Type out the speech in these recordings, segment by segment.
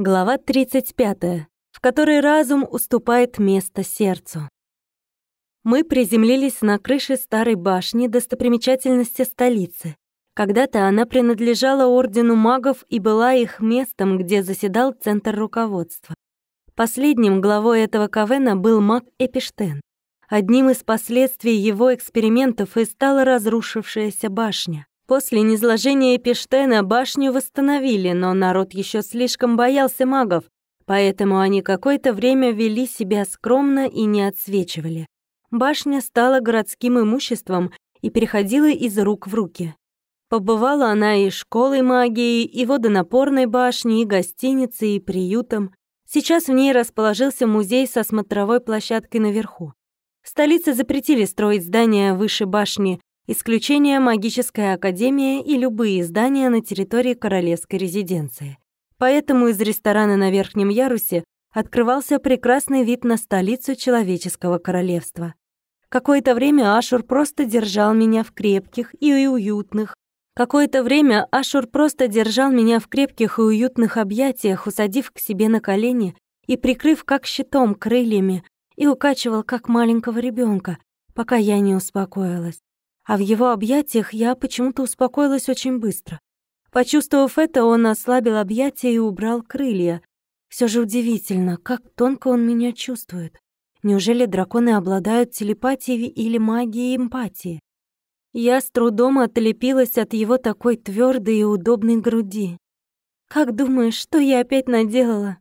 Глава 35, в которой разум уступает место сердцу. Мы приземлились на крыше старой башни достопримечательности столицы. Когда-то она принадлежала Ордену магов и была их местом, где заседал Центр руководства. Последним главой этого КВНа был маг Эпиштен. Одним из последствий его экспериментов и стала разрушившаяся башня. После низложения Эпиштена башню восстановили, но народ еще слишком боялся магов, поэтому они какое-то время вели себя скромно и не отсвечивали. Башня стала городским имуществом и переходила из рук в руки. Побывала она и школой магии, и водонапорной башней, и гостиницей, и приютом. Сейчас в ней расположился музей со смотровой площадкой наверху. В столице запретили строить здания выше башни, исключение магическая академия и любые здания на территории королевской резиденции. Поэтому из ресторана на верхнем ярусе открывался прекрасный вид на столицу человеческого королевства. Какое-то время Ашур просто держал меня в крепких и уютных. Какое-то время Ашур просто держал меня в крепких и уютных объятиях, усадив к себе на колени и прикрыв как щитом крыльями, и укачивал как маленького ребенка, пока я не успокоилась а в его объятиях я почему-то успокоилась очень быстро. Почувствовав это, он ослабил объятия и убрал крылья. Все же удивительно, как тонко он меня чувствует. Неужели драконы обладают телепатией или магией эмпатии? Я с трудом отлепилась от его такой твердой и удобной груди. «Как думаешь, что я опять наделала?»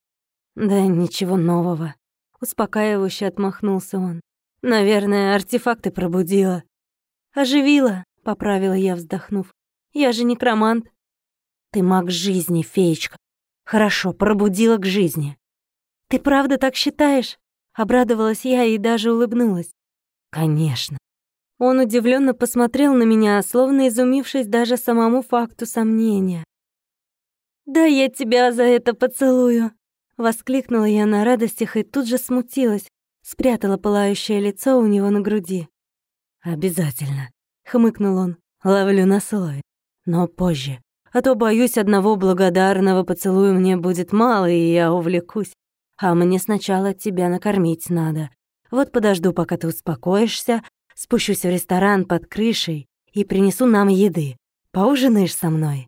«Да ничего нового», — успокаивающе отмахнулся он. «Наверное, артефакты пробудила». «Оживила», — поправила я, вздохнув. «Я же некромант». «Ты маг жизни, феечка. Хорошо, пробудила к жизни». «Ты правда так считаешь?» Обрадовалась я и даже улыбнулась. «Конечно». Он удивленно посмотрел на меня, словно изумившись даже самому факту сомнения. «Да я тебя за это поцелую!» Воскликнула я на радостях и тут же смутилась, спрятала пылающее лицо у него на груди. «Обязательно», — хмыкнул он. «Ловлю на слове. Но позже. А то, боюсь, одного благодарного поцелуя мне будет мало, и я увлекусь. А мне сначала тебя накормить надо. Вот подожду, пока ты успокоишься, спущусь в ресторан под крышей и принесу нам еды. Поужинаешь со мной?»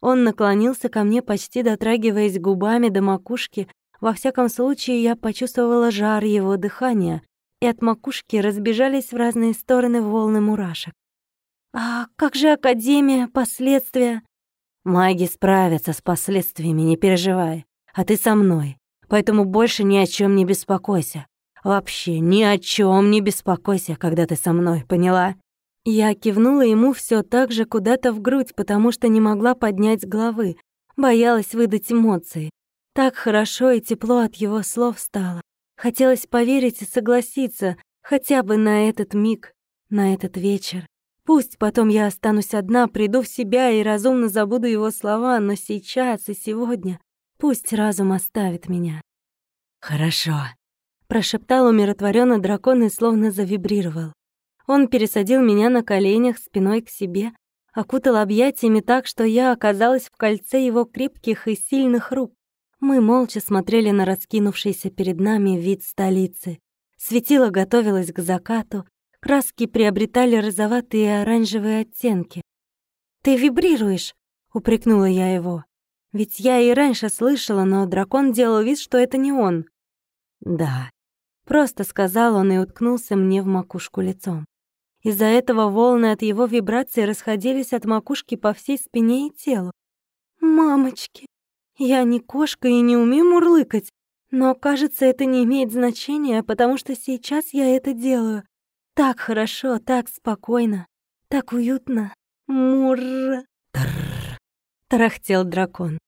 Он наклонился ко мне, почти дотрагиваясь губами до макушки. Во всяком случае, я почувствовала жар его дыхания, и от макушки разбежались в разные стороны волны мурашек. «А как же Академия, последствия?» «Маги справятся с последствиями, не переживай. А ты со мной, поэтому больше ни о чем не беспокойся. Вообще ни о чем не беспокойся, когда ты со мной, поняла?» Я кивнула ему все так же куда-то в грудь, потому что не могла поднять головы, боялась выдать эмоции. Так хорошо и тепло от его слов стало. Хотелось поверить и согласиться хотя бы на этот миг, на этот вечер. Пусть потом я останусь одна, приду в себя и разумно забуду его слова, но сейчас и сегодня пусть разум оставит меня. «Хорошо», — прошептал умиротворенно дракон и словно завибрировал. Он пересадил меня на коленях спиной к себе, окутал объятиями так, что я оказалась в кольце его крепких и сильных рук. Мы молча смотрели на раскинувшийся перед нами вид столицы. Светило готовилось к закату, краски приобретали розоватые и оранжевые оттенки. «Ты вибрируешь!» — упрекнула я его. Ведь я и раньше слышала, но дракон делал вид, что это не он. «Да», — просто сказал он и уткнулся мне в макушку лицом. Из-за этого волны от его вибрации расходились от макушки по всей спине и телу. «Мамочки!» Я не кошка и не умею мурлыкать, но, кажется, это не имеет значения, потому что сейчас я это делаю. Так хорошо, так спокойно, так уютно. Мурр. Тарахтел дракон.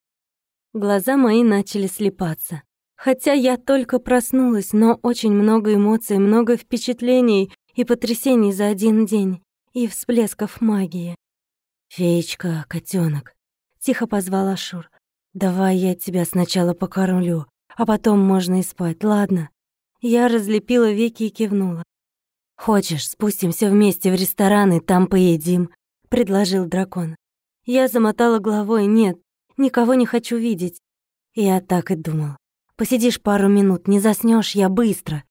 Глаза мои начали слепаться. Хотя я только проснулась, но очень много эмоций, много впечатлений и потрясений за один день, и всплесков магии. «Феечка, котенок, тихо позвал Ашур. «Давай я тебя сначала покормлю, а потом можно и спать, ладно?» Я разлепила веки и кивнула. «Хочешь, спустимся вместе в ресторан и там поедим?» — предложил дракон. Я замотала головой. «Нет, никого не хочу видеть». Я так и думал. Посидишь пару минут, не заснешь, я быстро.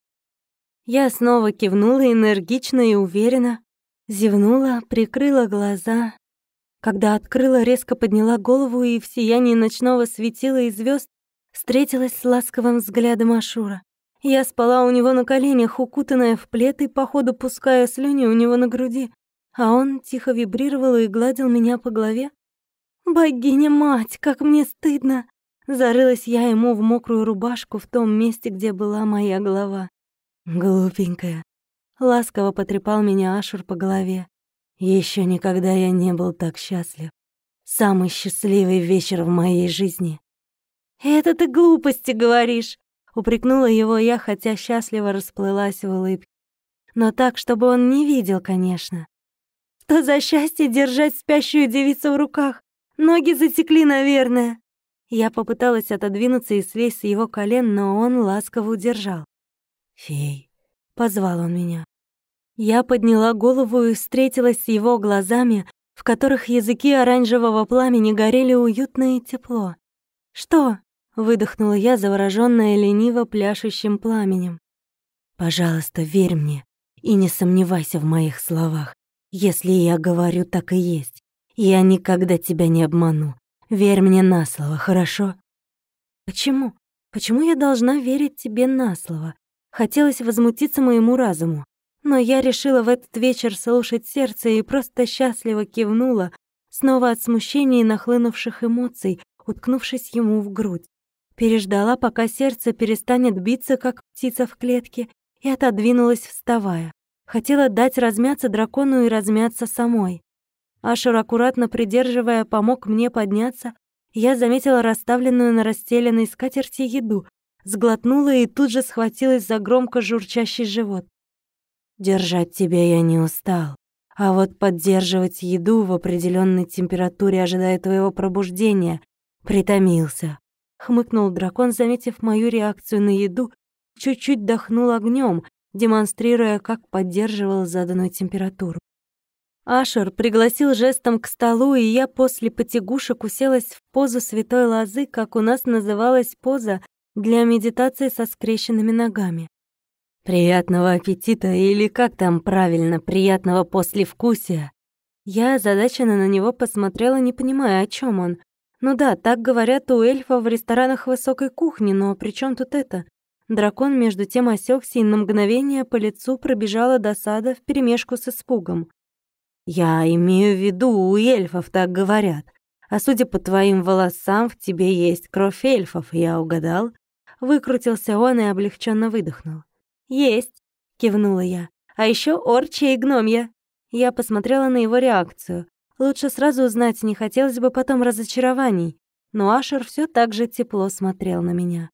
Я снова кивнула энергично и уверенно, зевнула, прикрыла глаза. Когда открыла, резко подняла голову и в сиянии ночного светила и звезд встретилась с ласковым взглядом Ашура. Я спала у него на коленях, укутанная в плед и, походу, пуская слюни у него на груди, а он тихо вибрировал и гладил меня по голове. «Богиня-мать, как мне стыдно!» Зарылась я ему в мокрую рубашку в том месте, где была моя голова. «Глупенькая!» Ласково потрепал меня Ашур по голове. Еще никогда я не был так счастлив. Самый счастливый вечер в моей жизни. «Это ты глупости говоришь!» Упрекнула его я, хотя счастливо расплылась в улыбке. Но так, чтобы он не видел, конечно. Что за счастье держать спящую девицу в руках? Ноги затекли, наверное. Я попыталась отодвинуться и слезть с его колен, но он ласково удержал. «Фей», — позвал он меня. Я подняла голову и встретилась с его глазами, в которых языки оранжевого пламени горели уютно и тепло. «Что?» Выдохнула я, заворожённая лениво пляшущим пламенем. «Пожалуйста, верь мне и не сомневайся в моих словах. Если я говорю, так и есть. Я никогда тебя не обману. Верь мне на слово, хорошо?» «Почему? Почему я должна верить тебе на слово?» Хотелось возмутиться моему разуму. Но я решила в этот вечер слушать сердце и просто счастливо кивнула, снова от смущения и нахлынувших эмоций, уткнувшись ему в грудь. Переждала, пока сердце перестанет биться, как птица в клетке, и отодвинулась, вставая. Хотела дать размяться дракону и размяться самой. Ашер, аккуратно придерживая, помог мне подняться. Я заметила расставленную на расстеленной скатерти еду, сглотнула и тут же схватилась за громко журчащий живот. Держать тебя я не устал, а вот поддерживать еду в определенной температуре, ожидая твоего пробуждения, притомился. Хмыкнул дракон, заметив мою реакцию на еду, чуть-чуть дохнул огнем, демонстрируя, как поддерживал заданную температуру. Ашер пригласил жестом к столу, и я после потягушек уселась в позу святой лозы, как у нас называлась поза для медитации со скрещенными ногами. «Приятного аппетита» или как там правильно, «приятного послевкусия». Я озадаченно на него посмотрела, не понимая, о чем он. Ну да, так говорят у эльфов в ресторанах высокой кухни, но при чем тут это? Дракон между тем осекся, и на мгновение по лицу пробежала досада вперемешку с испугом. «Я имею в виду, у эльфов так говорят. А судя по твоим волосам, в тебе есть кровь эльфов, я угадал?» Выкрутился он и облегченно выдохнул. «Есть», — кивнула я. «А еще орчи и гномья». Я посмотрела на его реакцию. Лучше сразу узнать, не хотелось бы потом разочарований. Но Ашер все так же тепло смотрел на меня.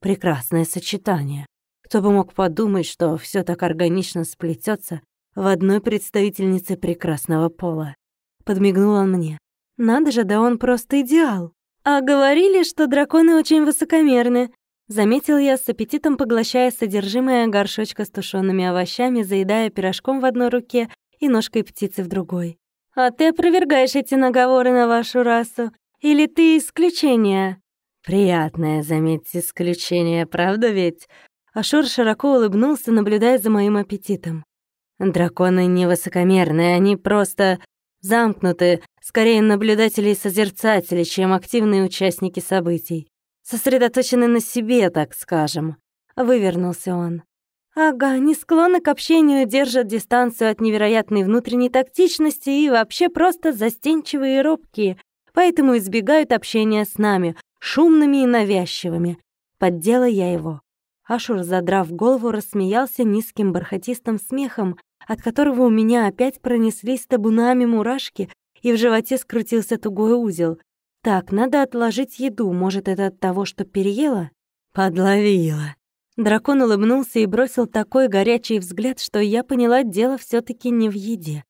Прекрасное сочетание. Кто бы мог подумать, что все так органично сплетется в одной представительнице прекрасного пола. Подмигнул он мне. Надо же, да он просто идеал. А говорили, что драконы очень высокомерны. Заметил я с аппетитом, поглощая содержимое горшочка с тушеными овощами, заедая пирожком в одной руке и ножкой птицы в другой. А ты опровергаешь эти наговоры на вашу расу? Или ты исключение?» «Приятное, заметьте, исключение, правда ведь?» Ашур широко улыбнулся, наблюдая за моим аппетитом. «Драконы не высокомерные, они просто замкнуты, скорее наблюдатели и созерцатели, чем активные участники событий. Сосредоточены на себе, так скажем». Вывернулся он. Ага, не склонны к общению, держат дистанцию от невероятной внутренней тактичности и вообще просто застенчивые и робкие, поэтому избегают общения с нами, шумными и навязчивыми. Поддела я его. Ашур, задрав голову, рассмеялся низким бархатистым смехом, от которого у меня опять пронеслись табунами мурашки, и в животе скрутился тугой узел. Так, надо отложить еду, может, это от того, что переела? Подловила. Дракон улыбнулся и бросил такой горячий взгляд, что я поняла, дело все таки не в еде.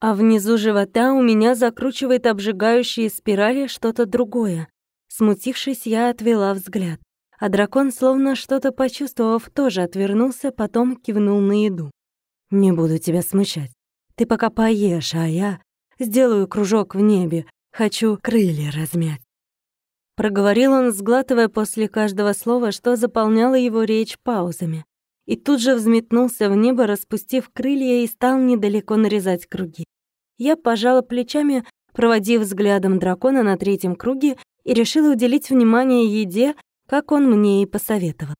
А внизу живота у меня закручивает обжигающие спирали что-то другое. Смутившись, я отвела взгляд. А дракон, словно что-то почувствовав, тоже отвернулся, потом кивнул на еду. «Не буду тебя смущать. Ты пока поешь, а я сделаю кружок в небе. Хочу крылья размять». Проговорил он, сглатывая после каждого слова, что заполняло его речь паузами. И тут же взметнулся в небо, распустив крылья, и стал недалеко нарезать круги. Я пожала плечами, проводив взглядом дракона на третьем круге, и решила уделить внимание еде, как он мне и посоветовал.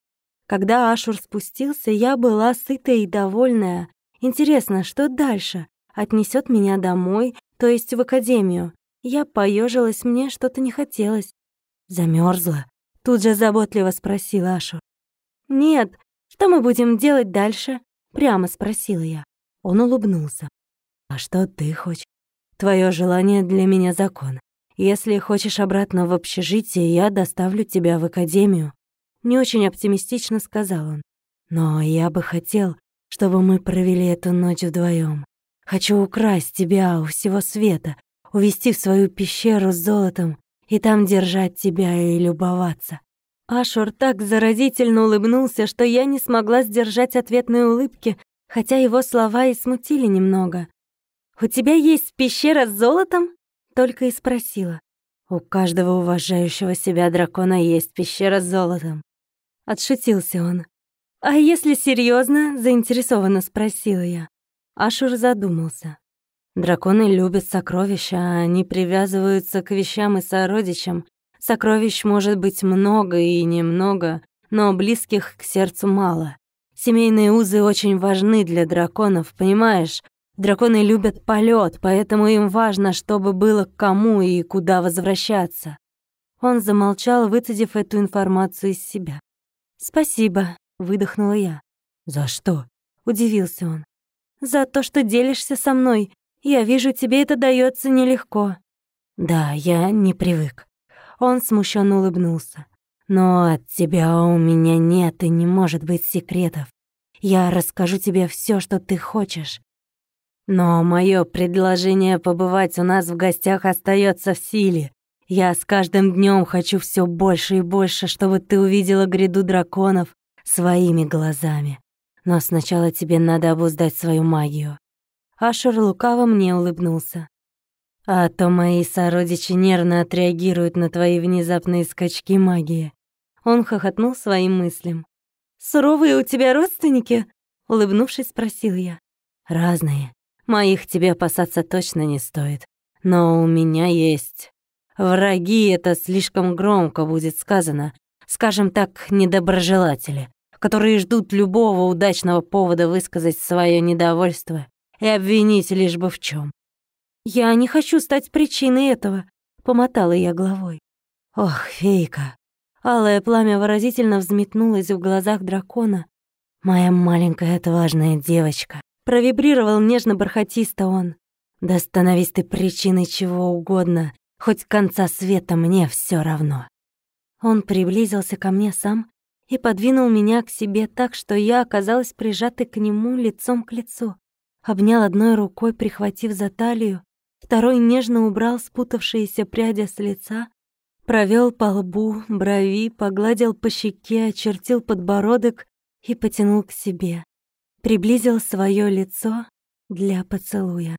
Когда Ашур спустился, я была сытая и довольная. Интересно, что дальше? Отнесет меня домой, то есть в академию. Я поежилась, мне что-то не хотелось. Замерзла. Тут же заботливо спросила Ашур. «Нет, что мы будем делать дальше?» Прямо спросила я. Он улыбнулся. «А что ты хочешь? Твое желание для меня закон. Если хочешь обратно в общежитие, я доставлю тебя в академию. Не очень оптимистично сказал он. Но я бы хотел, чтобы мы провели эту ночь вдвоем. Хочу украсть тебя у всего света, увести в свою пещеру с золотом и там держать тебя и любоваться. Ашур так заразительно улыбнулся, что я не смогла сдержать ответной улыбки, хотя его слова и смутили немного. «У тебя есть пещера с золотом?» — только и спросила. «У каждого уважающего себя дракона есть пещера с золотом. Отшутился он. «А если серьезно? заинтересованно спросила я. Ашур задумался. Драконы любят сокровища, а они привязываются к вещам и сородичам. Сокровищ может быть много и немного, но близких к сердцу мало. Семейные узы очень важны для драконов, понимаешь? Драконы любят полет, поэтому им важно, чтобы было к кому и куда возвращаться. Он замолчал, выцедив эту информацию из себя. «Спасибо», — выдохнула я. «За что?» — удивился он. «За то, что делишься со мной. Я вижу, тебе это дается нелегко». «Да, я не привык». Он смущенно улыбнулся. «Но от тебя у меня нет и не может быть секретов. Я расскажу тебе все, что ты хочешь. Но мое предложение побывать у нас в гостях остается в силе. Я с каждым днем хочу все больше и больше, чтобы ты увидела гряду драконов своими глазами. Но сначала тебе надо обуздать свою магию. Ашер лукаво мне улыбнулся. А то мои сородичи нервно отреагируют на твои внезапные скачки магии. Он хохотнул своим мыслям. «Суровые у тебя родственники?» Улыбнувшись, спросил я. «Разные. Моих тебе опасаться точно не стоит. Но у меня есть Враги — это слишком громко будет сказано. Скажем так, недоброжелатели, которые ждут любого удачного повода высказать свое недовольство и обвинить лишь бы в чем. «Я не хочу стать причиной этого», — помотала я головой. «Ох, фейка!» Алое пламя выразительно взметнулось в глазах дракона. «Моя маленькая отважная девочка!» Провибрировал нежно-бархатисто он. «Да становись ты причиной чего угодно, Хоть конца света мне все равно. Он приблизился ко мне сам и подвинул меня к себе так, что я оказалась прижатой к нему лицом к лицу. Обнял одной рукой, прихватив за талию, второй нежно убрал спутавшиеся пряди с лица, провел по лбу, брови, погладил по щеке, очертил подбородок и потянул к себе. Приблизил свое лицо для поцелуя.